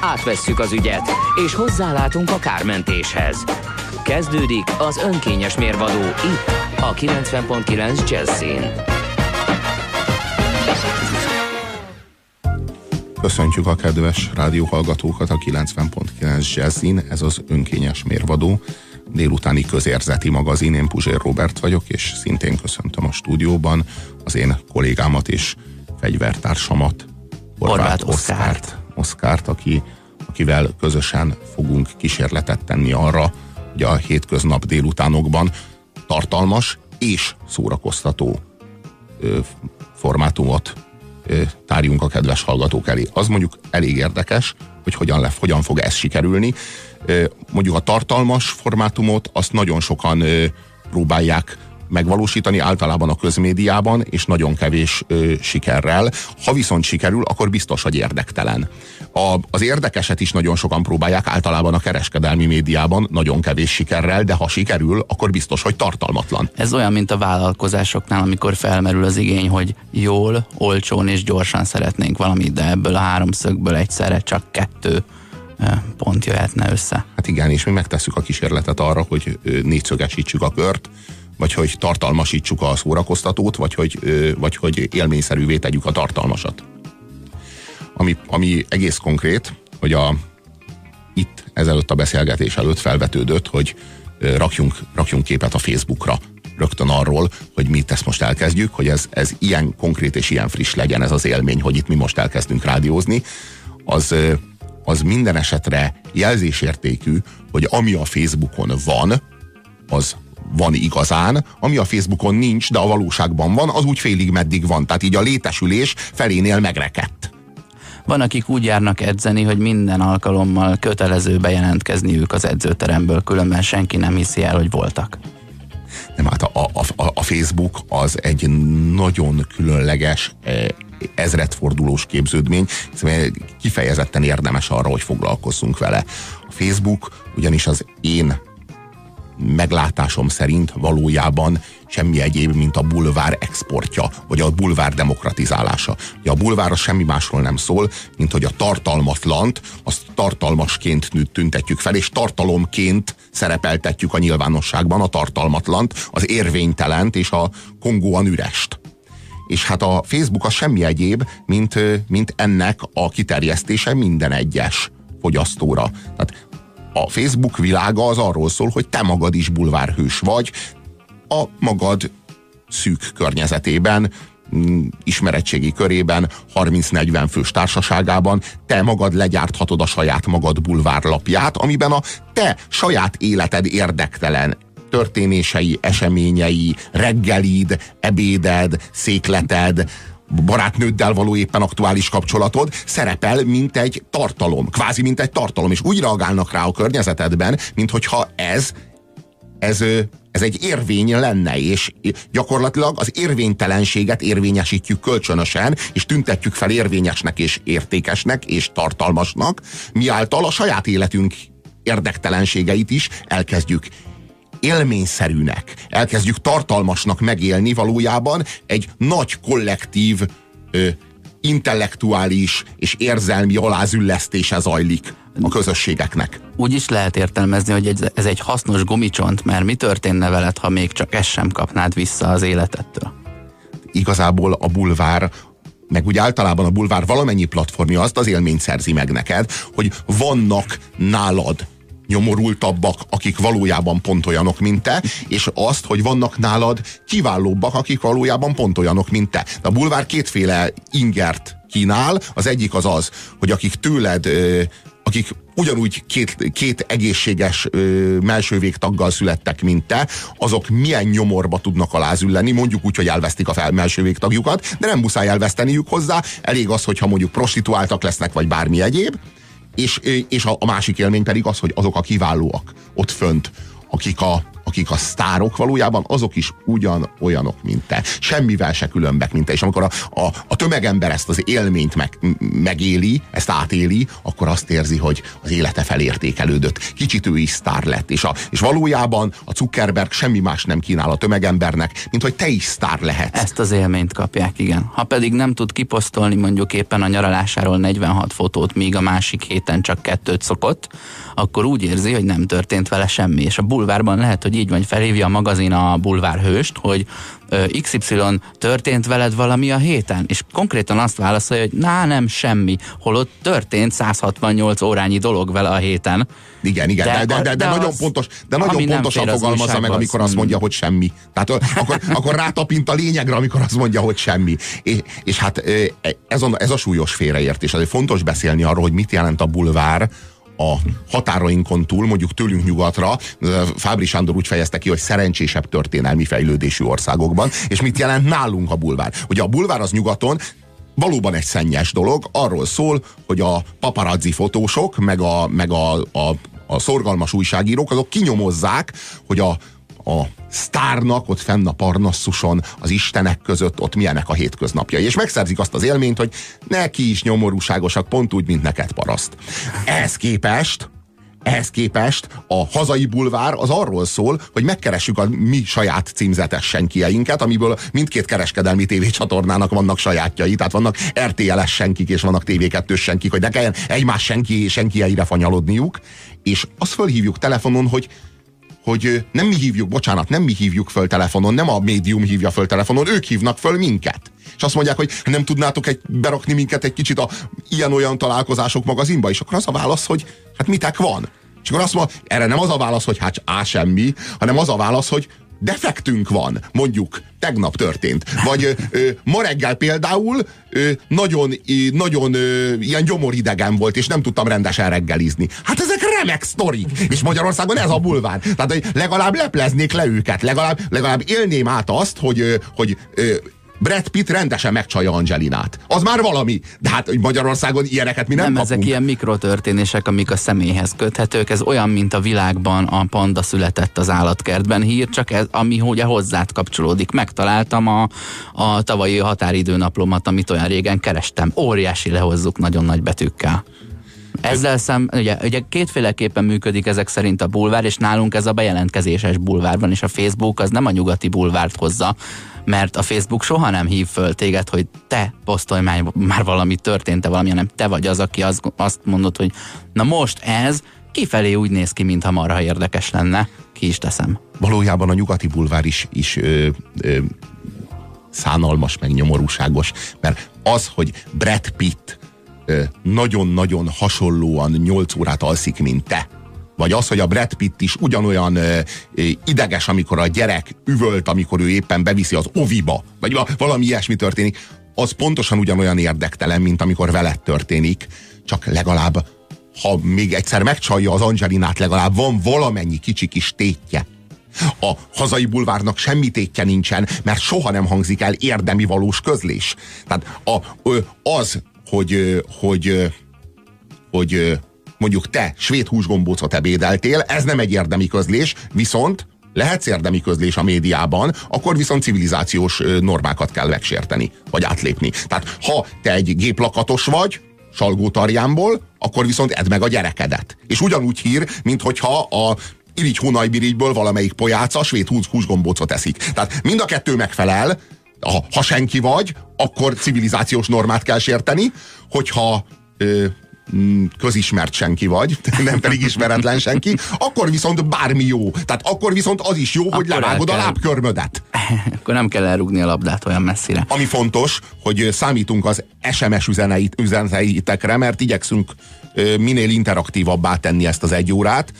Átvesszük az ügyet, és hozzálátunk a kármentéshez. Kezdődik az önkényes mérvadó itt, a 90.9 Jazzin. Köszöntjük a kedves rádióhallgatókat a 90.9 Jazzin, ez az önkényes mérvadó, délutáni közérzeti magazin, én Puzsér Robert vagyok, és szintén köszöntöm a stúdióban az én kollégámat és fegyvertársamat, Horváth Oszkárt. Oszkárt, aki, akivel közösen fogunk kísérletet tenni arra, hogy a hétköznap délutánokban tartalmas és szórakoztató ö, formátumot ö, tárjunk a kedves hallgatók elé. Az mondjuk elég érdekes, hogy hogyan, le, hogyan fog ez sikerülni. Ö, mondjuk a tartalmas formátumot azt nagyon sokan ö, próbálják megvalósítani általában a közmédiában, és nagyon kevés ö, sikerrel. Ha viszont sikerül, akkor biztos, hogy érdektelen. A, az érdekeset is nagyon sokan próbálják általában a kereskedelmi médiában, nagyon kevés sikerrel, de ha sikerül, akkor biztos, hogy tartalmatlan. Ez olyan, mint a vállalkozásoknál, amikor felmerül az igény, hogy jól, olcsón és gyorsan szeretnénk valamit, de ebből a háromszögből egyszerre csak kettő pont jöhetne össze. Hát igen, és mi megtesszük a kísérletet arra, hogy négyszögesítsük a kört, vagy hogy tartalmasítsuk a szórakoztatót, vagy hogy, vagy hogy élményszerűvé tegyük a tartalmasat. Ami, ami egész konkrét, hogy a, itt ezelőtt a beszélgetés előtt felvetődött, hogy rakjunk, rakjunk képet a Facebookra rögtön arról, hogy mi ezt most elkezdjük, hogy ez, ez ilyen konkrét és ilyen friss legyen ez az élmény, hogy itt mi most elkezdünk rádiózni, az, az minden esetre jelzésértékű, hogy ami a Facebookon van, az van igazán, ami a Facebookon nincs, de a valóságban van, az úgy félig meddig van. Tehát így a létesülés felénél megrekedt. Van, akik úgy járnak edzeni, hogy minden alkalommal kötelező bejelentkezni ők az edzőteremből, különben senki nem hiszi el, hogy voltak. Nem, hát a, a, a Facebook az egy nagyon különleges, e, ezredfordulós képződmény, kifejezetten érdemes arra, hogy foglalkozzunk vele. A Facebook ugyanis az én meglátásom szerint valójában semmi egyéb, mint a bulvár exportja, vagy a bulvár demokratizálása. A bulvár az semmi másról nem szól, mint hogy a tartalmatlant, azt tartalmasként tüntetjük fel, és tartalomként szerepeltetjük a nyilvánosságban a tartalmatlant, az érvénytelent és a kongóan ürest. És hát a Facebook az semmi egyéb, mint, mint ennek a kiterjesztése minden egyes fogyasztóra. Tehát a Facebook világa az arról szól, hogy te magad is bulvárhős vagy, a magad szűk környezetében, mm, ismeretségi körében, 30-40 fős társaságában. Te magad legyárthatod a saját magad bulvárlapját, amiben a te saját életed érdektelen történései, eseményei, reggelid, ebéded, székleted, barátnőddel való éppen aktuális kapcsolatod szerepel, mint egy tartalom, kvázi mint egy tartalom, és úgy reagálnak rá a környezetedben, mint hogyha ez, ez, ez egy érvény lenne, és gyakorlatilag az érvénytelenséget érvényesítjük kölcsönösen, és tüntetjük fel érvényesnek és értékesnek és tartalmasnak, miáltal a saját életünk érdektelenségeit is elkezdjük élményszerűnek, elkezdjük tartalmasnak megélni valójában egy nagy kollektív ö, intellektuális és érzelmi alázüllesztése zajlik a közösségeknek. Úgy is lehet értelmezni, hogy ez egy hasznos gumicsont, mert mi történne veled, ha még csak ezt sem kapnád vissza az életettől? Igazából a bulvár meg úgy általában a bulvár valamennyi platformja azt az élményt szerzi meg neked, hogy vannak nálad nyomorultabbak, akik valójában pont olyanok, mint te, és azt, hogy vannak nálad kiválóbbak, akik valójában pont olyanok, mint te. De a bulvár kétféle ingert kínál, az egyik az az, hogy akik tőled, akik ugyanúgy két, két egészséges ö, végtaggal születtek, mint te, azok milyen nyomorba tudnak alázülleni, mondjuk úgy, hogy elvesztik a fel végtagjukat, de nem muszáj elveszteniük hozzá, elég az, hogyha mondjuk prostituáltak lesznek, vagy bármi egyéb, És, és a, a másik élmény pedig az, hogy azok a kiválóak ott fönt, akik a, akik a sztárok valójában, azok is ugyan olyanok, mint te. Semmivel se különbek, mint te. És amikor a, a, a tömegember ezt az élményt meg, megéli, ezt átéli, akkor azt érzi, hogy az élete felértékelődött. Kicsit ő is sztár lett. És, a, és valójában a Zuckerberg semmi más nem kínál a tömegembernek, mint hogy te is sztár lehetsz. Ezt az élményt kapják, igen. Ha pedig nem tud kiposztolni mondjuk éppen a nyaralásáról 46 fotót, míg a másik héten csak kettőt szokott, akkor úgy érzi, hogy nem történt vele semmi. És a bulvárban lehet, hogy így van, felhívja a magazin a bulvárhőst, hogy XY történt veled valami a héten, és konkrétan azt válaszolja, hogy na nem semmi, holott történt 168 órányi dolog vele a héten. Igen, igen, de, de, de, de, de nagyon, az, pontos, de nagyon pontosan fogalmazza meg, amikor azt mondja, hogy semmi. Tehát akkor, akkor rátapint a lényegre, amikor azt mondja, hogy semmi. És, és hát ez a, ez a súlyos félreértés. Azért fontos beszélni arról, hogy mit jelent a bulvár, a határainkon túl, mondjuk tőlünk nyugatra, Fábri Sándor úgy fejezte ki, hogy szerencsésebb történelmi fejlődésű országokban, és mit jelent nálunk a bulvár. Ugye a bulvár az nyugaton valóban egy szennyes dolog, arról szól, hogy a paparazzi fotósok, meg a, meg a, a, a szorgalmas újságírók, azok kinyomozzák, hogy a, a sztárnak ott fenn a Parnassuson, az istenek között ott milyenek a hétköznapjai. És megszerzik azt az élményt, hogy neki is nyomorúságosak, pont úgy, mint neked paraszt. Ehhez képest ehhez képest a hazai bulvár az arról szól, hogy megkeressük a mi saját címzetes senkieinket, amiből mindkét kereskedelmi tévécsatornának vannak sajátjai, tehát vannak RTL-es senkik és vannak TV2 senkik, hogy ne kelljen egymás senki senkieire fanyalodniuk, és azt fölhívjuk telefonon, hogy hogy nem mi hívjuk, bocsánat, nem mi hívjuk föl telefonon, nem a médium hívja föl telefonon, ők hívnak föl minket. És azt mondják, hogy nem tudnátok egy, berakni minket egy kicsit a ilyen-olyan találkozások magazinba, és akkor az a válasz, hogy hát mitek van. És akkor azt mondja, erre nem az a válasz, hogy hát á semmi, hanem az a válasz, hogy defektünk van, mondjuk tegnap történt. Vagy ö, ma reggel például ö, nagyon, ö, nagyon ö, ilyen gyomoridegen volt, és nem tudtam rendesen reggelizni. Hát ezek remek sztorik. És Magyarországon ez a bulvár. Tehát, hogy legalább lepleznék le őket, legalább, legalább élném át azt, hogy, hogy Brad Pitt rendesen megcsalja Angelinát. Az már valami. De hát Magyarországon ilyeneket mi nem, nem kapunk. ezek ilyen mikrotörténések, amik a személyhez köthetők. Ez olyan, mint a világban a panda született az állatkertben hír, csak ez, ami ugye hozzád kapcsolódik. Megtaláltam a, a tavalyi határidőnaplomat, amit olyan régen kerestem. Óriási lehozzuk nagyon nagy betűkkel. Ezzel szem, ugye, ugye kétféleképpen működik ezek szerint a bulvár, és nálunk ez a bejelentkezéses bulvár van, és a Facebook az nem a nyugati bulvárt hozza, mert a Facebook soha nem hív föl téged, hogy te posztolj már, már valami történt-e valami, hanem te vagy az, aki az, azt mondod, hogy na most ez kifelé úgy néz ki, mintha marha érdekes lenne, ki is teszem. Valójában a nyugati bulvár is, is ö, ö, szánalmas, meg nyomorúságos, mert az, hogy Brad Pitt nagyon-nagyon hasonlóan 8 órát alszik, mint te, vagy az, hogy a Brad Pitt is ugyanolyan ö, ideges, amikor a gyerek üvölt, amikor ő éppen beviszi az oviba, vagy valami ilyesmi történik, az pontosan ugyanolyan érdektelen, mint amikor veled történik, csak legalább, ha még egyszer megcsalja az Angelinát, legalább van valamennyi kicsi kis tétje. A hazai bulvárnak semmi tétje nincsen, mert soha nem hangzik el érdemi valós közlés. Tehát a, az, hogy, hogy, hogy mondjuk te svéd húsgombócot ebédeltél, ez nem egy érdemi közlés, viszont lehetsz érdemi közlés a médiában, akkor viszont civilizációs normákat kell megsérteni, vagy átlépni. Tehát ha te egy géplakatos vagy, Salgótarjánból, akkor viszont edd meg a gyerekedet. És ugyanúgy hír, mint hogyha a irigy hunajbirigyből valamelyik pojáca svéd húsgombócot eszik. Tehát mind a kettő megfelel, ha, ha senki vagy, akkor civilizációs normát kell sérteni, hogyha ö, közismert senki vagy, nem pedig ismeretlen senki, akkor viszont bármi jó. Tehát akkor viszont az is jó, akkor hogy levágod kell... a lábkörmödet. Akkor nem kell elrugni a labdát olyan messzire. Ami fontos, hogy számítunk az SMS üzeneit, üzeneitekre, mert igyekszünk minél interaktívabbá tenni ezt az egy órát.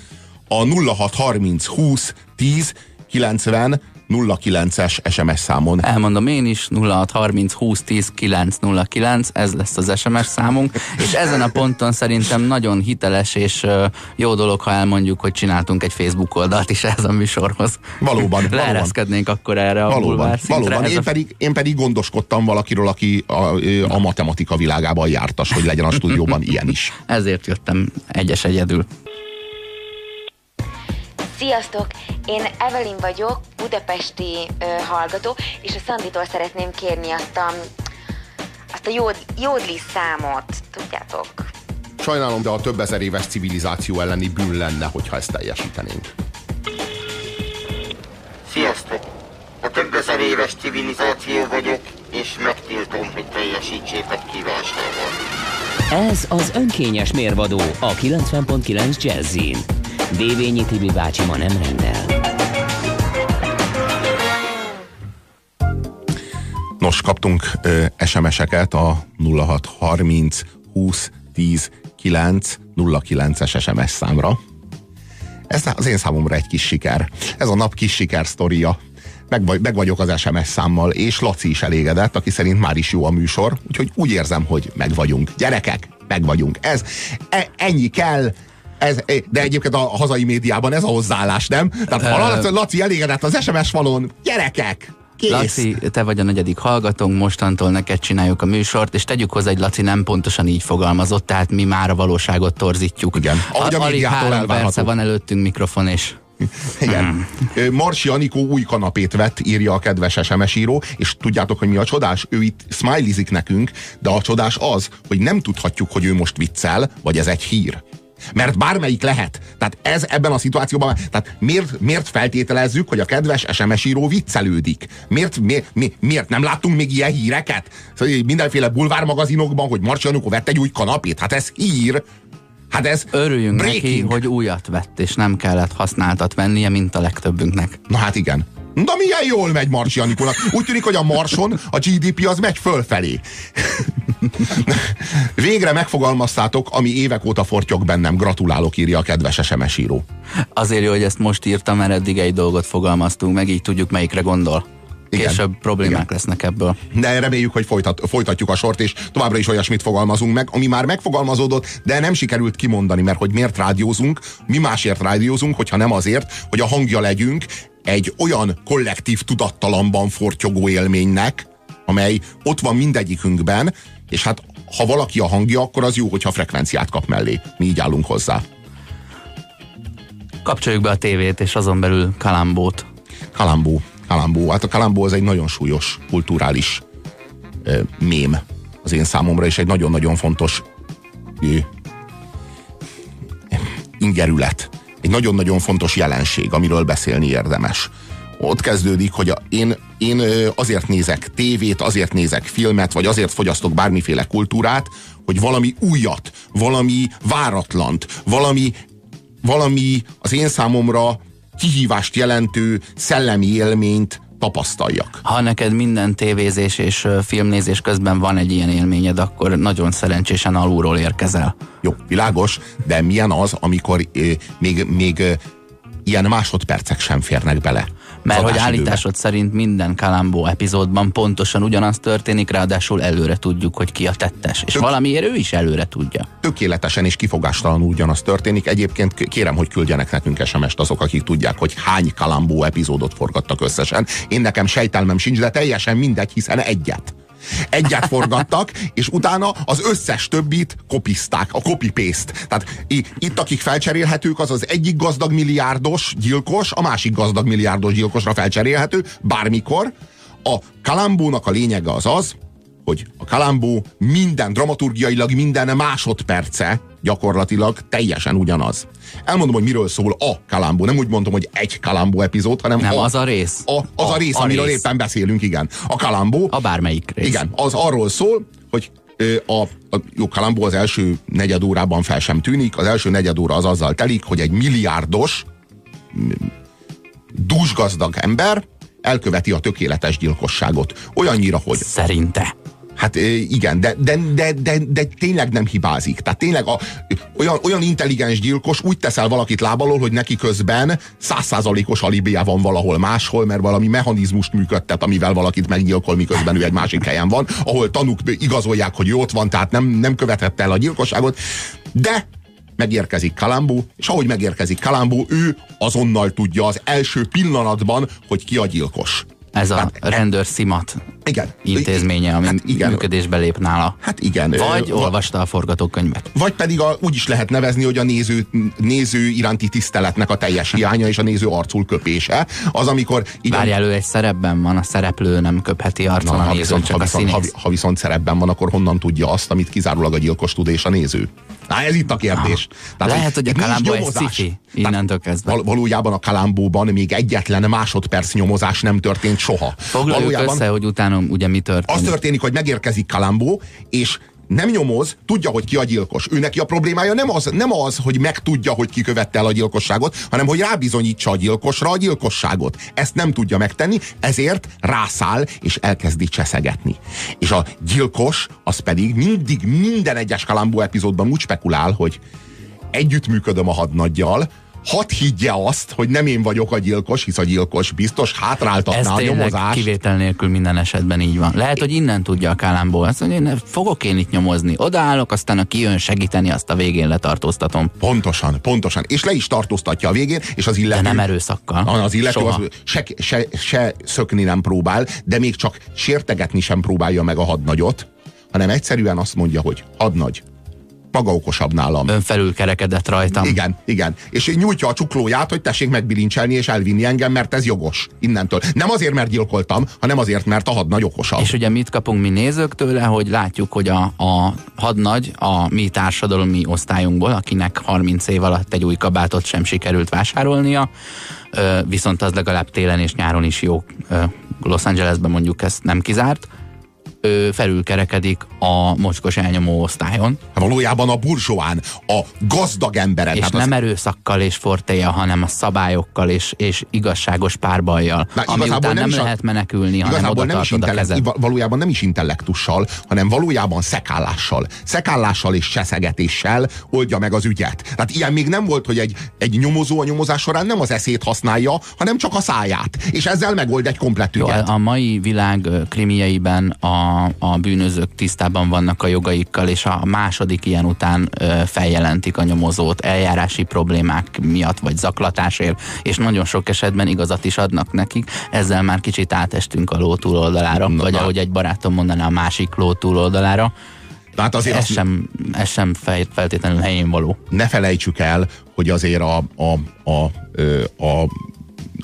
A 0630 20 10 90 09-es SMS számon. Elmondom én is, 0630 20 10 909, ez lesz az SMS számunk, és ezen a ponton szerintem nagyon hiteles és jó dolog, ha elmondjuk, hogy csináltunk egy Facebook oldalt is ehhez a műsorhoz. Valóban. Leereszkednénk akkor erre a valóban, valóban. Én, a... pedig, én pedig gondoskodtam valakiről, aki a, a matematika világában jártas, hogy legyen a stúdióban ilyen is. Ezért jöttem egyes egyedül. Sziasztok! Én Evelyn vagyok, budapesti ö, hallgató, és a Szanditól szeretném kérni azt a, azt a jód, jódli számot, tudjátok? Sajnálom, de a több ezer éves civilizáció elleni bűn lenne, hogyha ezt teljesítenénk. Sziasztok! A több ezer éves civilizáció vagyok, és megtiltom, hogy teljesítsétek kívánságot. Ez az önkényes mérvadó a 90.9 Jazzin. Dévényi Tibi bácsi ma nem rendel. Nos, kaptunk ö, SMS-eket a 0630 20 10 9 09-es SMS számra. Ez az én számomra egy kis siker. Ez a nap kis siker sztoria. Meg, meg vagyok az SMS számmal, és Laci is elégedett, aki szerint már is jó a műsor, úgyhogy úgy érzem, hogy meg vagyunk. Gyerekek, meg vagyunk. Ez, e, ennyi kell, ez, de egyébként a hazai médiában ez a hozzáállás, nem? Tehát ha Laci, Laci elégedett az SMS falon, gyerekek, Kész. Laci, te vagy a negyedik hallgatónk, mostantól neked csináljuk a műsort, és tegyük hozzá, hogy Laci nem pontosan így fogalmazott, tehát mi már a valóságot torzítjuk. Igen, ahogy a, a Alig három perce van előttünk mikrofon, és igen. Hmm. Marsi Anikó új kanapét vett, írja a kedves SMS író, és tudjátok, hogy mi a csodás? Ő itt smileyzik nekünk, de a csodás az, hogy nem tudhatjuk, hogy ő most viccel, vagy ez egy hír. Mert bármelyik lehet. Tehát ez ebben a szituációban, tehát miért, miért feltételezzük, hogy a kedves SMS író viccelődik? Miért, mi, mi, miért nem láttunk még ilyen híreket? Szóval mindenféle bulvármagazinokban, hogy Marci Anukó vett egy új kanapét. Hát ez hír. Hát ez Örüljünk breaking. neki, hogy újat vett, és nem kellett használtat vennie, mint a legtöbbünknek. Na hát igen. De milyen jól megy Marsi Anikónak. Úgy tűnik, hogy a Marson a GDP az megy fölfelé. Végre megfogalmaztátok, ami évek óta fortyog bennem. Gratulálok, írja a kedves SMS író. Azért jó, hogy ezt most írtam, mert eddig egy dolgot fogalmaztunk, meg így tudjuk, melyikre gondol. Igen. Később problémák Igen. lesznek ebből. De reméljük, hogy folytat, folytatjuk a sort, és továbbra is olyasmit fogalmazunk meg, ami már megfogalmazódott, de nem sikerült kimondani, mert hogy miért rádiózunk, mi másért rádiózunk, hogyha nem azért, hogy a hangja legyünk egy olyan kollektív tudattalamban fortyogó élménynek, amely ott van mindegyikünkben, és hát ha valaki a hangja, akkor az jó, hogyha frekvenciát kap mellé. Mi így állunk hozzá. Kapcsoljuk be a tévét, és azon belül Kalambót. Kalambó. Kalambó. Hát a Kalambó az egy nagyon súlyos kulturális ö, mém az én számomra, és egy nagyon-nagyon fontos ö, ingerület egy nagyon-nagyon fontos jelenség, amiről beszélni érdemes. Ott kezdődik, hogy a, én, én azért nézek tévét, azért nézek filmet, vagy azért fogyasztok bármiféle kultúrát, hogy valami újat, valami váratlant, valami, valami az én számomra kihívást jelentő szellemi élményt tapasztaljak. Ha neked minden tévézés és filmnézés közben van egy ilyen élményed, akkor nagyon szerencsésen alulról érkezel. Jó, világos, de milyen az, amikor még, még ilyen másodpercek sem férnek bele. Mert hogy állításod szerint minden Kalambó epizódban pontosan ugyanaz történik, ráadásul előre tudjuk, hogy ki a tettes. És Tök... valamiért ő is előre tudja. Tökéletesen és kifogástalanul ugyanaz történik. Egyébként kérem, hogy küldjenek nekünk SMS-t azok, akik tudják, hogy hány Kalambó epizódot forgattak összesen. Én nekem sejtelmem sincs, de teljesen mindegy, hiszen egyet. Egyet forgattak, és utána az összes többit kopizták, a copy-paste. Tehát itt, akik felcserélhetők, az az egyik gazdag milliárdos gyilkos, a másik gazdag milliárdos gyilkosra felcserélhető, bármikor. A kalambónak a lényege az az, hogy a Kalambó minden, dramaturgiailag minden másodperce gyakorlatilag teljesen ugyanaz. Elmondom, hogy miről szól a Kalambó. Nem úgy mondom, hogy egy Kalambó epizód, hanem Nem, a, az a rész. A, az a, a rész, a amiről rész. éppen beszélünk, igen. A Kalambó. A bármelyik rész. Igen, az arról szól, hogy a, a jó Kalambó az első negyed órában fel sem tűnik. Az első negyed óra az azzal telik, hogy egy milliárdos dúsgazdag ember elköveti a tökéletes gyilkosságot. Olyannyira, hogy... Szerinte Hát igen, de, de, de, de, de tényleg nem hibázik. Tehát tényleg a, olyan, olyan intelligens gyilkos úgy teszel valakit lábalól, hogy neki közben százszázalékos alibia van valahol máshol, mert valami mechanizmust működtet, amivel valakit meggyilkol, miközben ő egy másik helyen van, ahol tanúk igazolják, hogy ott van, tehát nem, nem követette el a gyilkosságot. De megérkezik Kalambó, és ahogy megérkezik Kalambó, ő azonnal tudja az első pillanatban, hogy ki a gyilkos. Ez a hát, rendőr szimat igen, intézménye, ami hát igen. működésbe lép nála. Hát igen. Vagy ö, olvasta a forgatókönyvet. Vagy pedig a, úgy is lehet nevezni, hogy a néző, néző iránti tiszteletnek a teljes hiánya és a néző arcul köpése. Az, amikor... Várj elő, egy szerepben van, a szereplő nem köpheti arcon Na, a nézőn, viszont, csak ha viszont, a ha, ha viszont szerepben van, akkor honnan tudja azt, amit kizárólag a gyilkos tud és a néző? Na, ez itt a kérdés. Tehát, Lehet, hogy a Kalambó egy sci innentől kezdve. Val- valójában a Kalambóban még egyetlen másodperc nyomozás nem történt soha. Foglaljuk valójában, össze, hogy utána ugye mi történik. Az történik, hogy megérkezik Kalambó, és nem nyomoz, tudja, hogy ki a gyilkos. Ő neki a problémája nem az, nem az, hogy megtudja, hogy ki követte el a gyilkosságot, hanem hogy rábizonyítsa a gyilkosra a gyilkosságot. Ezt nem tudja megtenni, ezért rászáll és elkezdi cseszegetni. És a gyilkos az pedig mindig minden egyes Kalambó epizódban úgy spekulál, hogy együttműködöm a hadnaggyal, hadd higgye azt, hogy nem én vagyok a gyilkos, hisz a gyilkos biztos hátráltatná a nyomozást. kivétel nélkül minden esetben így van. Lehet, hogy innen tudja a Kálámból. Azt mondja, én fogok én itt nyomozni. Odaállok, aztán aki jön segíteni, azt a végén letartóztatom. Pontosan, pontosan. És le is tartóztatja a végén, és az illető... De nem erőszakkal. Az illető az se, se, se szökni nem próbál, de még csak sértegetni sem próbálja meg a hadnagyot, hanem egyszerűen azt mondja, hogy hadnagy, maga okosabb nálam. Ön felül kerekedett rajtam. Igen, igen. És nyújtja a csuklóját, hogy tessék megbilincselni és elvinni engem, mert ez jogos innentől. Nem azért, mert gyilkoltam, hanem azért, mert a hadnagy okosabb. És ugye mit kapunk mi nézők tőle, hogy látjuk, hogy a, a hadnagy a mi társadalmi osztályunkból, akinek 30 év alatt egy új kabátot sem sikerült vásárolnia, viszont az legalább télen és nyáron is jó. Los Angelesben mondjuk ezt nem kizárt, ö, felülkerekedik a mocskos elnyomó osztályon. Hát valójában a burzsóán, a gazdag emberen. És hát nem az... erőszakkal és fortéja, hanem a szabályokkal és, és igazságos párbajjal. Na, ami után nem, nem lehet menekülni, hanem oda nem is kezed. Valójában nem is intellektussal, hanem valójában szekállással. Szekállással és cseszegetéssel oldja meg az ügyet. Tehát ilyen még nem volt, hogy egy, egy nyomozó a nyomozás során nem az eszét használja, hanem csak a száját. És ezzel megold egy komplett ügyet. Jó, a mai világ krimieiben a a, bűnözők tisztában vannak a jogaikkal, és a második ilyen után feljelentik a nyomozót eljárási problémák miatt, vagy zaklatásért, és nagyon sok esetben igazat is adnak nekik. Ezzel már kicsit átestünk a ló túloldalára, Na, vagy ahogy egy barátom mondaná, a másik ló túloldalára. Hát azért ez, azt... sem, ez sem feltétlenül helyén való. Ne felejtsük el, hogy azért a, a, a, a, a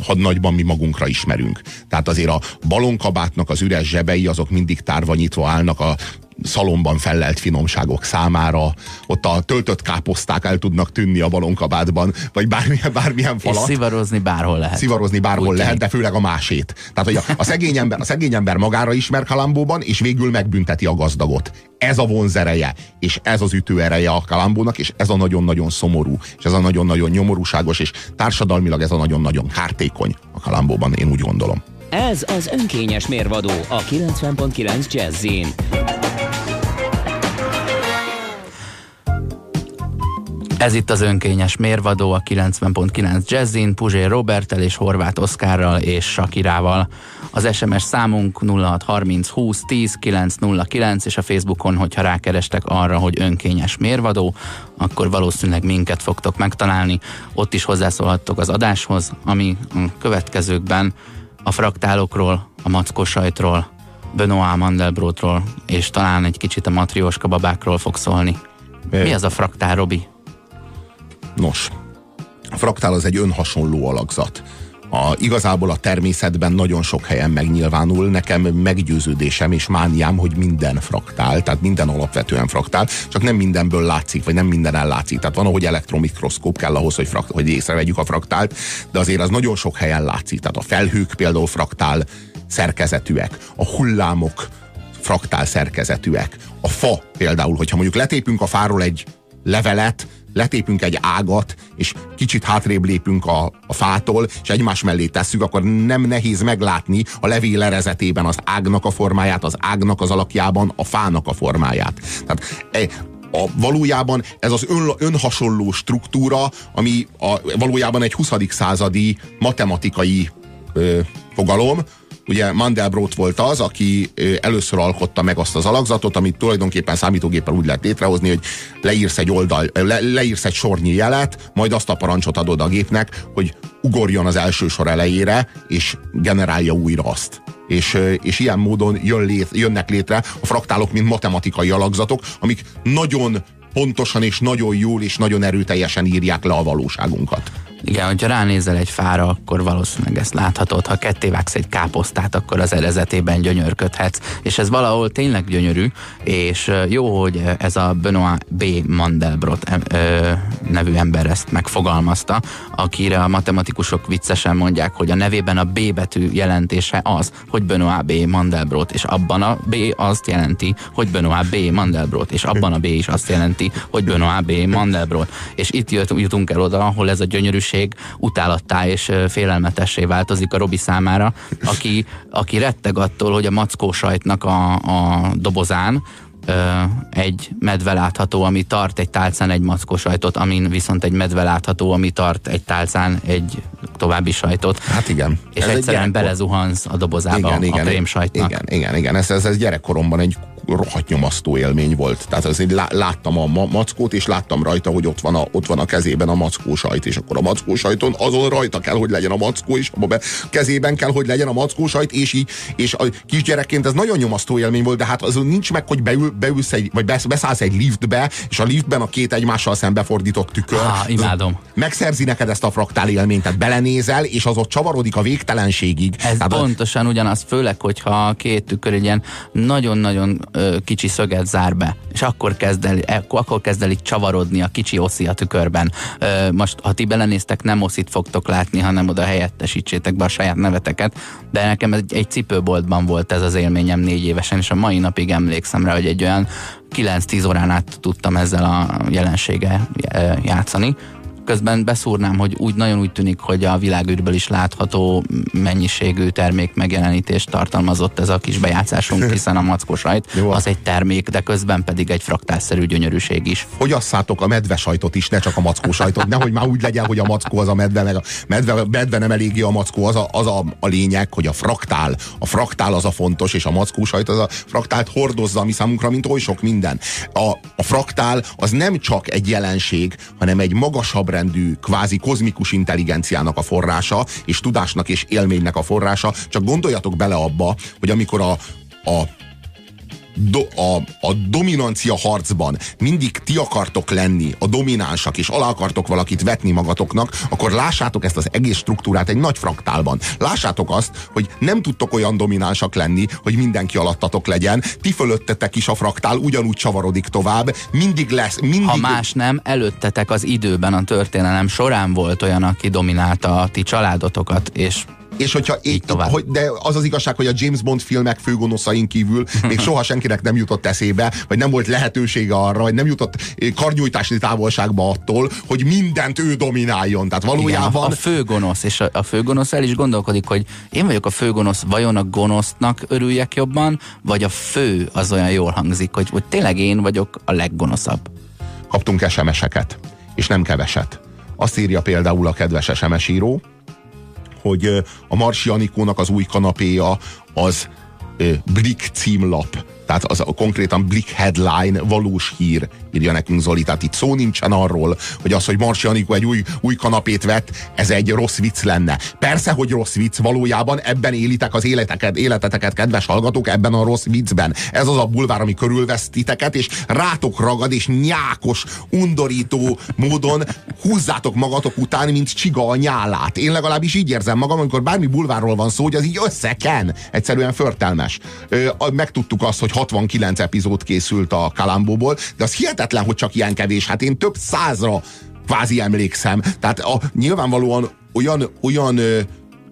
hadnagyban mi magunkra ismerünk. Tehát azért a balonkabátnak az üres zsebei azok mindig tárva nyitva állnak a szalomban fellelt finomságok számára, ott a töltött káposzták el tudnak tűnni a balonkabátban, vagy bármilyen, bármilyen falat. És szivarozni bárhol lehet. Szivarozni bárhol Úgy lehet, de főleg a másét. Tehát, hogy a, a, szegény ember, a szegény ember magára ismer Kalambóban, és végül megbünteti a gazdagot. Ez a vonzereje, és ez az ütőereje a Kalambónak, és ez a nagyon-nagyon szomorú, és ez a nagyon-nagyon nyomorúságos, és társadalmilag ez a nagyon-nagyon kártékony a Kalambóban, én úgy gondolom. Ez az önkényes mérvadó a 90.9 Jazzin. Ez itt az önkényes mérvadó a 90.9 Jazzin, Puzsér Robertel és Horváth Oszkárral és Sakirával. Az SMS számunk 0630 20 10 909 és a Facebookon, hogyha rákerestek arra, hogy önkényes mérvadó, akkor valószínűleg minket fogtok megtalálni. Ott is hozzászólhattok az adáshoz, ami a következőkben a fraktálokról, a mackos sajtról, Benoit Mandelbrotról, és talán egy kicsit a matrioska babákról fog szólni. Mi az a fraktál, Robi? Nos, a fraktál az egy önhasonló alakzat. A, igazából a természetben nagyon sok helyen megnyilvánul. Nekem meggyőződésem és mániám, hogy minden fraktál, tehát minden alapvetően fraktál, csak nem mindenből látszik, vagy nem minden ellátszik. Tehát van, ahogy elektromikroszkóp kell ahhoz, hogy, frakt, hogy észrevegyük a fraktált, de azért az nagyon sok helyen látszik. Tehát a felhők például fraktál szerkezetűek, a hullámok fraktál szerkezetűek, a fa például, hogyha mondjuk letépünk a fáról egy levelet, letépünk egy ágat, és kicsit hátrébb lépünk a, a fától, és egymás mellé tesszük, akkor nem nehéz meglátni a levél erezetében az ágnak a formáját, az ágnak az alakjában a fának a formáját. Tehát e, a, valójában ez az ön, önhasonló struktúra, ami a, valójában egy 20. századi matematikai ö, fogalom, Ugye Mandelbrot volt az, aki először alkotta meg azt az alakzatot, amit tulajdonképpen számítógéppel úgy lehet létrehozni, hogy leírsz egy oldal, le, leírsz egy sornyi jelet, majd azt a parancsot adod a gépnek, hogy ugorjon az első sor elejére, és generálja újra azt. És, és ilyen módon jön lét, jönnek létre a fraktálok, mint matematikai alakzatok, amik nagyon pontosan és nagyon jól és nagyon erőteljesen írják le a valóságunkat. Igen, hogyha ránézel egy fára, akkor valószínűleg ezt láthatod. Ha ketté vágsz egy káposztát, akkor az erezetében gyönyörködhetsz. És ez valahol tényleg gyönyörű, és jó, hogy ez a Benoit B. Mandelbrot nevű ember ezt megfogalmazta, akire a matematikusok viccesen mondják, hogy a nevében a B betű jelentése az, hogy Benoit B. Mandelbrot, és abban a B azt jelenti, hogy Benoit B. Mandelbrot, és abban a B is azt jelenti, hogy Benoit B. Mandelbrot. És itt jutunk el oda, ahol ez a gyönyörűség közönség utálattá és félelmetessé változik a Robi számára, aki, aki retteg attól, hogy a mackó sajtnak a, a dobozán egy medve látható, ami tart egy tálcán egy mackó sajtot, amin viszont egy medve látható, ami tart egy tálcán egy további sajtot. Hát igen. És ez egyszerűen belezuhansz a dobozába igen, igen, a krém sajtnak. Igen, igen, igen. Ez, ez, ez gyerekkoromban egy rohadt nyomasztó élmény volt. Tehát az, láttam a mackót, és láttam rajta, hogy ott van a, ott van a kezében a mackó sajt, és akkor a mackó sajton azon rajta kell, hogy legyen a mackó, és a kezében kell, hogy legyen a mackó sajt, és így, és a kisgyerekként ez nagyon nyomasztó élmény volt, de hát az nincs meg, hogy beül, beülsz egy, vagy beszállsz egy liftbe, és a liftben a két egymással szembefordított tükör. Ah, imádom. Megszerzi neked ezt a fraktál élményt, tehát belenézel, és az ott csavarodik a végtelenségig. Ez tehát pontosan ugyanaz, főleg, hogyha a két tükör egy ilyen nagyon-nagyon kicsi szöget zár be, és akkor kezd el, e, akkor kezd el itt csavarodni a kicsi oszi a tükörben. Most, ha ti belenéztek, nem oszit fogtok látni, hanem oda helyettesítsétek be a saját neveteket, de nekem egy, egy cipőboltban volt ez az élményem négy évesen, és a mai napig emlékszem rá, hogy egy olyan 9-10 órán át tudtam ezzel a jelenséggel játszani közben beszúrnám, hogy úgy nagyon úgy tűnik, hogy a világűrből is látható mennyiségű termék megjelenítést tartalmazott ez a kis bejátszásunk, hiszen a mackó sajt az egy termék, de közben pedig egy fraktálszerű gyönyörűség is. Hogy asszátok a medve sajtot is, ne csak a mackó sajtot, nehogy már úgy legyen, hogy a mackó az a medve, meg a medve, medve nem eléggé a mackó, az a, az a, a lényeg, hogy a fraktál, a fraktál az a fontos, és a mackó sajt az a fraktált hordozza, ami számunkra, mint oly sok minden. A, a fraktál az nem csak egy jelenség, hanem egy magasabb nagyságrendű, kvázi kozmikus intelligenciának a forrása, és tudásnak és élménynek a forrása. Csak gondoljatok bele abba, hogy amikor a, a do, a, a dominancia harcban mindig ti akartok lenni a dominánsak, és alá akartok valakit vetni magatoknak, akkor lássátok ezt az egész struktúrát egy nagy fraktálban. Lássátok azt, hogy nem tudtok olyan dominánsak lenni, hogy mindenki alattatok legyen. Ti fölöttetek is a fraktál ugyanúgy csavarodik tovább. Mindig lesz. Mindig... Ha más nem, előttetek az időben a történelem során volt olyan, aki dominálta a ti családotokat, és és hogyha így tovább. Hogy, de az az igazság, hogy a James Bond filmek főgonoszain kívül még soha senkinek nem jutott eszébe, vagy nem volt lehetősége arra, vagy nem jutott eh, karnyújtási távolságba attól, hogy mindent ő domináljon. Tehát valójában... Igen, a, a főgonosz, és a, a főgonosz el is gondolkodik, hogy én vagyok a főgonosz, vajon a gonosznak örüljek jobban, vagy a fő az olyan jól hangzik, hogy, hogy tényleg én vagyok a leggonoszabb. Kaptunk SMS-eket, és nem keveset. Azt írja például a kedves SMS író, hogy a Marsi Anikónak az új kanapéja az Blick címlap tehát az a konkrétan Blick headline valós hír, írja nekünk Zoli. Tehát itt szó nincsen arról, hogy az, hogy Marsi Anikó egy új, új kanapét vett, ez egy rossz vicc lenne. Persze, hogy rossz vicc, valójában ebben élitek az életeket, életeteket, kedves hallgatók, ebben a rossz viccben. Ez az a bulvár, ami körülvesz titeket, és rátok ragad, és nyákos, undorító módon húzzátok magatok után, mint csiga a nyálát. Én legalábbis így érzem magam, amikor bármi bulvárról van szó, hogy az így összeken. Egyszerűen förtelmes. Megtudtuk azt, hogy 69 epizód készült a Kalambóból, de az hihetetlen, hogy csak ilyen kevés. Hát én több százra kvázi emlékszem. Tehát a, nyilvánvalóan olyan, olyan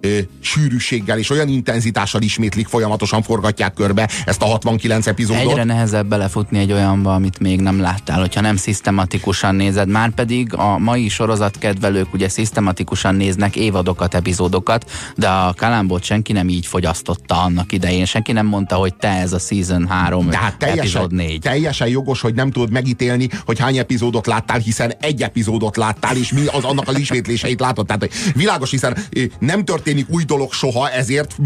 ö, sűrűséggel és olyan intenzitással ismétlik, folyamatosan forgatják körbe ezt a 69 epizódot. Egyre nehezebb belefutni egy olyanba, amit még nem láttál, hogyha nem szisztematikusan nézed. Már pedig a mai sorozatkedvelők ugye szisztematikusan néznek évadokat, epizódokat, de a Kalambot senki nem így fogyasztotta annak idején. Senki nem mondta, hogy te ez a season 3, de hát teljesen, epizód 4. Teljesen jogos, hogy nem tudod megítélni, hogy hány epizódot láttál, hiszen egy epizódot láttál, és mi az annak az ismétléseit látod. Tehát világos, hiszen nem történik új dolog soha, ezért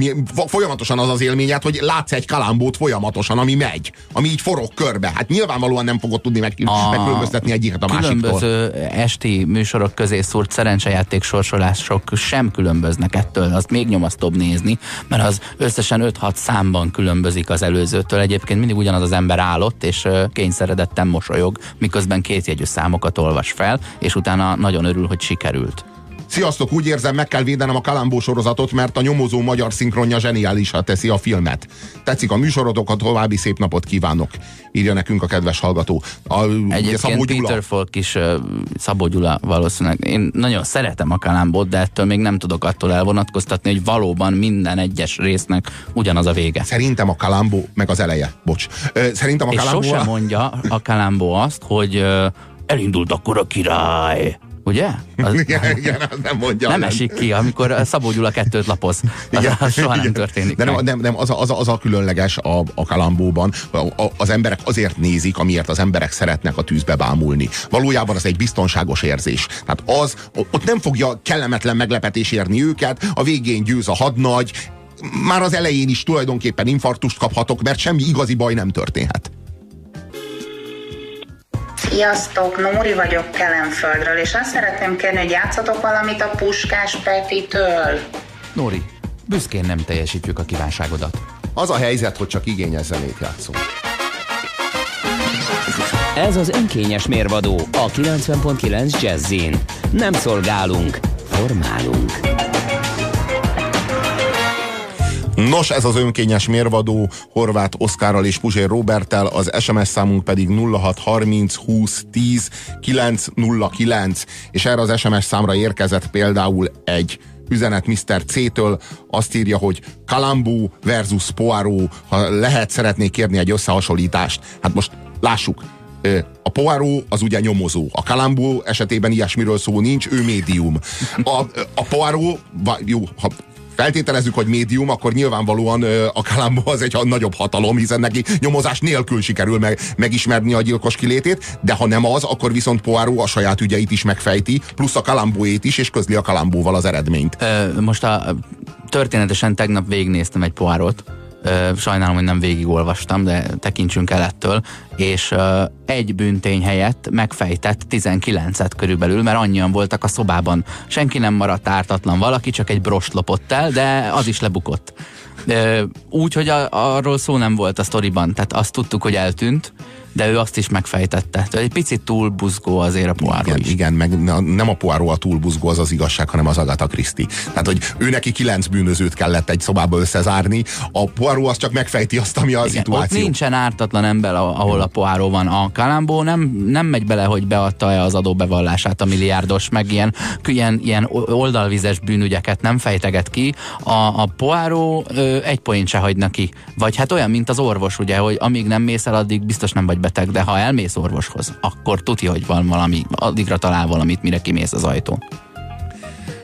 folyamatosan az az élményed, hogy látsz egy kalambót folyamatosan, ami megy, ami így forog körbe. Hát nyilvánvalóan nem fogod tudni meg, a megkülönböztetni egyiket a másiktól. Különböző esti műsorok közé szúrt szerencsejáték sorsolások sem különböznek ettől, azt még nyomasztóbb nézni, mert az összesen 5-6 számban különbözik az előzőtől. Egyébként mindig ugyanaz az ember állott, és kényszeredetten mosolyog, miközben kétjegyű számokat olvas fel, és utána nagyon örül, hogy sikerült. Sziasztok, úgy érzem, meg kell védenem a Kalambó sorozatot, mert a nyomozó magyar szinkronja zseniálisat teszi a filmet. Tetszik a műsorotok, a további szép napot kívánok, írja nekünk a kedves hallgató. A, Egyébként Szabó Gyula. Peter Falk is uh, Szabó Gyula valószínűleg. Én nagyon szeretem a Kalambót, de ettől még nem tudok attól elvonatkoztatni, hogy valóban minden egyes résznek ugyanaz a vége. Szerintem a Kalambó, meg az eleje, bocs. Szerintem a És Kalambó... sosem mondja a Kalambó azt, hogy elindult akkor a király Ugye? Az, igen, igen, az nem mondja. Nem, nem esik ki, amikor Szabó Gyula kettőt lapoz. Az, igen, az soha igen. nem történik. De nem, nem, nem az, a, az, a, az a különleges a, a kalambóban. A, a, az emberek azért nézik, amiért az emberek szeretnek a tűzbe bámulni. Valójában az egy biztonságos érzés. Tehát az, ott nem fogja kellemetlen meglepetés érni őket, a végén győz a hadnagy, már az elején is tulajdonképpen infarktust kaphatok, mert semmi igazi baj nem történhet. Sziasztok, Nóri vagyok Kelenföldről, és azt szeretném kérni, hogy játszatok valamit a Puskás Petitől. Nóri, büszkén nem teljesítjük a kívánságodat. Az a helyzet, hogy csak igényes zenét játszunk. Ez az önkényes mérvadó a 90.9 Jazzin. Nem szolgálunk, formálunk. Nos, ez az önkényes mérvadó Horváth Oszkárral és Puzsér Robertel, az SMS számunk pedig 0630 20 10 909, és erre az SMS számra érkezett például egy üzenet Mr. C-től, azt írja, hogy Kalambó versus Poirot, ha lehet, szeretnék kérni egy összehasonlítást. Hát most lássuk, a Poirot az ugye nyomozó. A Kalambó esetében ilyesmiről szó nincs, ő médium. A, a Poirot, jó, ha feltételezzük, hogy médium, akkor nyilvánvalóan a Kalambó az egy nagyobb hatalom, hiszen neki nyomozás nélkül sikerül meg, megismerni a gyilkos kilétét, de ha nem az, akkor viszont Poirot a saját ügyeit is megfejti, plusz a Kalambóét is, és közli a Kalambóval az eredményt. Most a történetesen tegnap végignéztem egy Poirot, sajnálom, hogy nem végigolvastam, de tekintsünk el ettől, és egy büntény helyett megfejtett 19-et körülbelül, mert annyian voltak a szobában. Senki nem maradt ártatlan, valaki csak egy brost lopott el, de az is lebukott. Úgy, hogy arról szó nem volt a sztoriban, tehát azt tudtuk, hogy eltűnt, de ő azt is megfejtette. Tehát egy picit túl buzgó azért a Poirot igen, is. Igen, meg nem a Poirot a túl buzgó, az az igazság, hanem az Agatha Christie. Tehát, hogy ő neki kilenc bűnözőt kellett egy szobába összezárni, a Poirot az csak megfejti azt, ami a igen, szituáció. Ott nincsen ártatlan ember, ahol a Poirot van. A Kalambó nem, nem megy bele, hogy beadta-e az adóbevallását a milliárdos, meg ilyen, ilyen, ilyen oldalvizes bűnügyeket nem fejteget ki. A, a ö, egy point se hagy neki. Vagy hát olyan, mint az orvos, ugye, hogy amíg nem mész el, addig biztos nem vagy beteg, de ha elmész orvoshoz, akkor tudja, hogy van valami, addigra talál valamit, mire kimész az ajtón.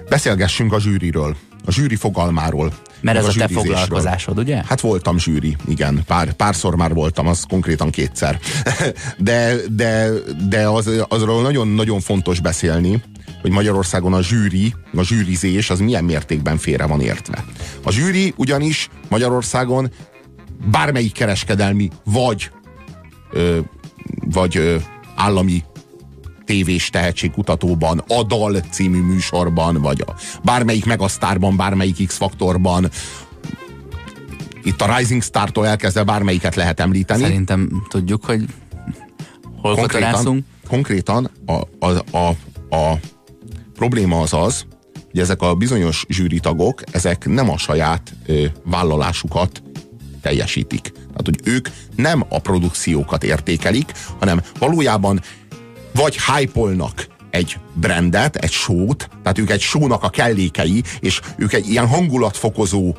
Beszélgessünk a zsűriről, a zsűri fogalmáról. Mert ez a, a te foglalkozásod, ugye? Hát voltam zsűri, igen. Pár, párszor már voltam, az konkrétan kétszer. de de, de az, azról nagyon-nagyon fontos beszélni, hogy Magyarországon a zsűri, a zsűrizés az milyen mértékben félre van értve. A zsűri ugyanis Magyarországon bármelyik kereskedelmi vagy ö, vagy ö, állami tévés tehetségkutatóban, a Dal című műsorban, vagy a bármelyik Megasztárban, bármelyik X-faktorban, itt a Rising Star-tól elkezdve bármelyiket lehet említeni. Szerintem tudjuk, hogy hol konkrétan, konkrétan a, a, a, a probléma az az, hogy ezek a bizonyos zsűritagok, ezek nem a saját ö, vállalásukat teljesítik. Tehát, hogy ők nem a produkciókat értékelik, hanem valójában vagy hype egy brandet, egy sót, tehát ők egy sónak a kellékei, és ők egy ilyen hangulatfokozó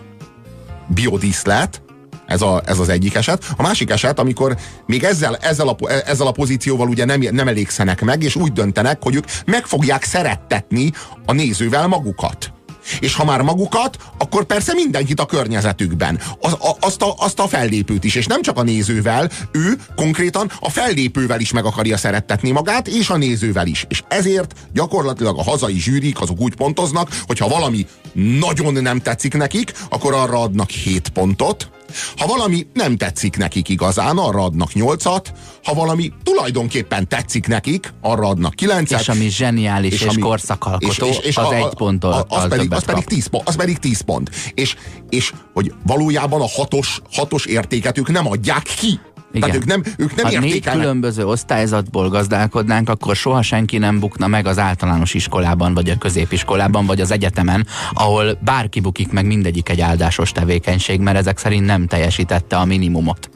biodíszlet, ez, a, ez az egyik eset. A másik eset, amikor még ezzel, ezzel, a, ezzel a pozícióval ugye nem, nem elégszenek meg, és úgy döntenek, hogy ők meg fogják szerettetni a nézővel magukat. És ha már magukat, akkor persze mindenkit a környezetükben. Az, a, azt, a, azt a fellépőt is. És nem csak a nézővel, ő konkrétan a fellépővel is meg akarja szerettetni magát, és a nézővel is. És ezért gyakorlatilag a hazai zsűrik azok úgy pontoznak, hogy ha valami nagyon nem tetszik nekik, akkor arra adnak 7 pontot, ha valami nem tetszik nekik igazán, arra adnak nyolcat, ha valami tulajdonképpen tetszik nekik, arra adnak kilencet. És ami zseniális és, és ami, korszakalkotó, és, és, és az a, egy ponttól az, pedig, az, pedig tíz pont, az pedig tíz pont. És, és hogy valójában a hatos, hatos értéket ők nem adják ki. Igen. Tehát ők nem, ők nem ha négy különböző osztályzatból gazdálkodnánk, akkor soha senki nem bukna meg az általános iskolában, vagy a középiskolában, vagy az egyetemen, ahol bárki bukik meg mindegyik egy áldásos tevékenység, mert ezek szerint nem teljesítette a minimumot.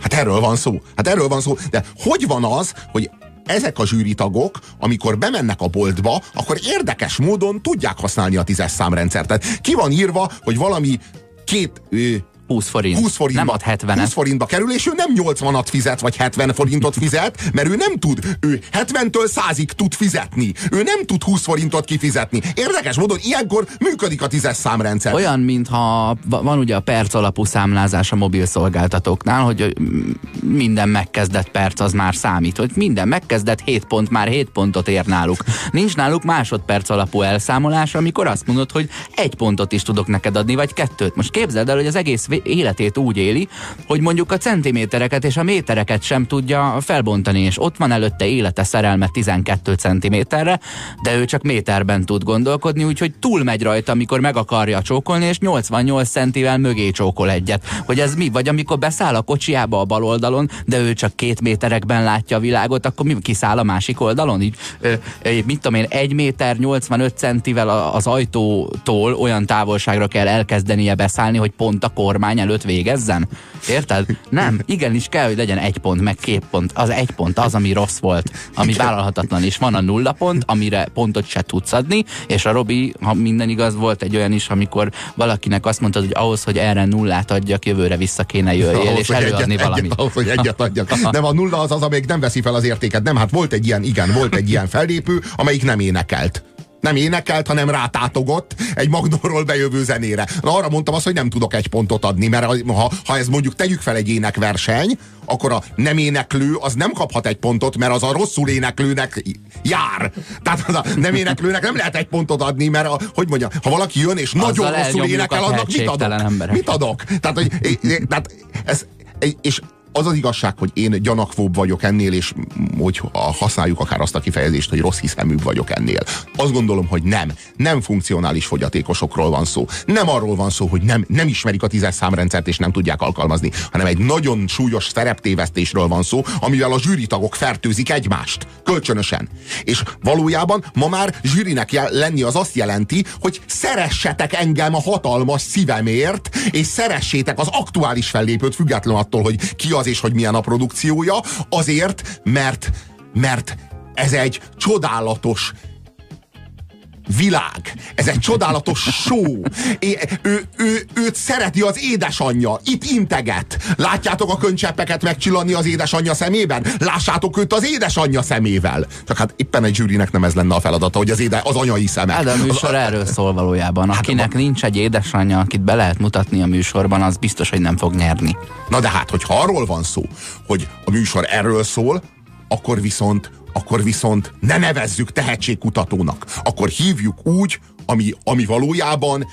Hát erről van szó. Hát erről van szó. De hogy van az, hogy ezek a zsűritagok, amikor bemennek a boltba, akkor érdekes módon tudják használni a tízes számrendszert. Tehát ki van írva, hogy valami két 20 forint. 20 forintba, nem ad 70 20 forintba kerül, és ő nem 80-at fizet, vagy 70 forintot fizet, mert ő nem tud, ő 70-től 100-ig tud fizetni. Ő nem tud 20 forintot kifizetni. Érdekes módon ilyenkor működik a tízes számrendszer. Olyan, mintha van ugye a perc alapú számlázás a mobil szolgáltatóknál, hogy minden megkezdett perc az már számít, hogy minden megkezdett 7 pont már 7 pontot ér náluk. Nincs náluk másodperc alapú elszámolás, amikor azt mondod, hogy egy pontot is tudok neked adni, vagy kettőt. Most képzeld el, hogy az egész életét úgy éli, hogy mondjuk a centimétereket és a métereket sem tudja felbontani, és ott van előtte élete szerelme 12 centiméterre, de ő csak méterben tud gondolkodni, úgyhogy túlmegy rajta, amikor meg akarja csókolni, és 88 centivel mögé csókol egyet. Hogy ez mi? Vagy amikor beszáll a kocsiába a bal oldalon, de ő csak két méterekben látja a világot, akkor mi kiszáll a másik oldalon? Így, ö, ö, mit tudom én, egy méter 85 centivel az ajtótól olyan távolságra kell elkezdenie beszállni, hogy pont a kormány kormány előtt végezzen? Érted? Nem, igenis kell, hogy legyen egy pont, meg két pont. Az egy pont az, ami rossz volt, ami vállalhatatlan, és van a nulla pont, amire pontot se tudsz adni, és a Robi, ha minden igaz, volt egy olyan is, amikor valakinek azt mondtad, hogy ahhoz, hogy erre nullát adjak, jövőre vissza kéne jöjjél, ahhoz, és előadni egyet, valamit. Egyet, ahhoz, hogy egyet adjak. Nem, a nulla az az, amelyik nem veszi fel az értéket. Nem, hát volt egy ilyen, igen, volt egy ilyen fellépő, amelyik nem énekelt nem énekelt, hanem rátátogott egy Magnóról bejövő zenére. Na, arra mondtam azt, hogy nem tudok egy pontot adni, mert ha, ha ez mondjuk tegyük fel egy énekverseny, akkor a nem éneklő az nem kaphat egy pontot, mert az a rosszul éneklőnek jár. Tehát az a nem éneklőnek nem lehet egy pontot adni, mert a, hogy mondja, ha valaki jön és Azzal nagyon rosszul énekel, annak mit adok? Emberek. Mit adok? Tehát, hogy, tehát ez, és az az igazság, hogy én gyanakvóbb vagyok ennél, és hogy használjuk akár azt a kifejezést, hogy rossz hiszeműbb vagyok ennél. Azt gondolom, hogy nem. Nem funkcionális fogyatékosokról van szó. Nem arról van szó, hogy nem, nem ismerik a tízes számrendszert, és nem tudják alkalmazni, hanem egy nagyon súlyos szereptévesztésről van szó, amivel a zsűritagok fertőzik egymást. Kölcsönösen. És valójában ma már zsűrinek lenni az azt jelenti, hogy szeressetek engem a hatalmas szívemért, és szeressétek az aktuális fellépőt, független attól, hogy ki az és hogy milyen a produkciója, azért, mert, mert ez egy csodálatos világ. Ez egy csodálatos show. É, ő, ő, őt szereti az édesanyja. Itt integet. Látjátok a könycseppeket megcsillanni az édesanyja szemében? Lássátok őt az édesanyja szemével. Csak hát éppen egy zsűrinek nem ez lenne a feladata, hogy az, éde, az anyai szemek. Hát a műsor az, erről szól valójában. Hát Akinek a... nincs egy édesanyja, akit be lehet mutatni a műsorban, az biztos, hogy nem fog nyerni. Na de hát, hogyha arról van szó, hogy a műsor erről szól, akkor viszont akkor viszont ne nevezzük tehetségkutatónak. Akkor hívjuk úgy, ami, ami valójában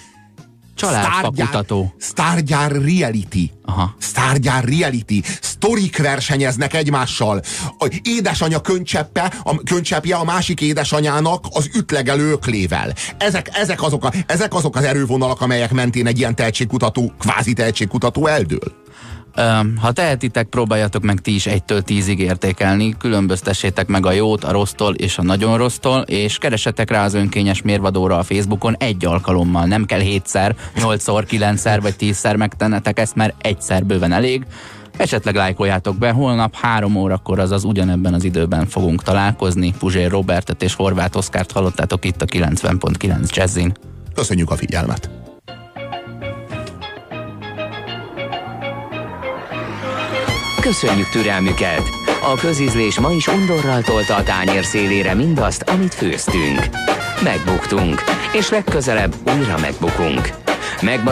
Családfakutató. Sztárgyár reality. Aha. Sztárgyár reality. Sztorik versenyeznek egymással. A édesanya könycseppe, a könycseppje a másik édesanyának az ütlegelő öklével. Ezek, ezek, azok a, ezek azok az erővonalak, amelyek mentén egy ilyen tehetségkutató, kvázi tehetségkutató eldől. Ha tehetitek, próbáljatok meg ti is egytől tízig értékelni, különböztessétek meg a jót, a rossztól és a nagyon rossztól, és keresetek rá az önkényes mérvadóra a Facebookon egy alkalommal. Nem kell hétszer, nyolcszor, kilencszer vagy tízszer megtennetek ezt, mert egyszer bőven elég Esetleg lájkoljátok be, holnap három órakor, azaz ugyanebben az időben fogunk találkozni. Puzsér Robertet és Horváth Oszkárt hallottátok itt a 90.9 Jazzin. Köszönjük a figyelmet! Köszönjük türelmüket! A közízlés ma is undorral tolta a tányér szélére mindazt, amit főztünk. Megbuktunk, és legközelebb újra megbukunk. Megmaradt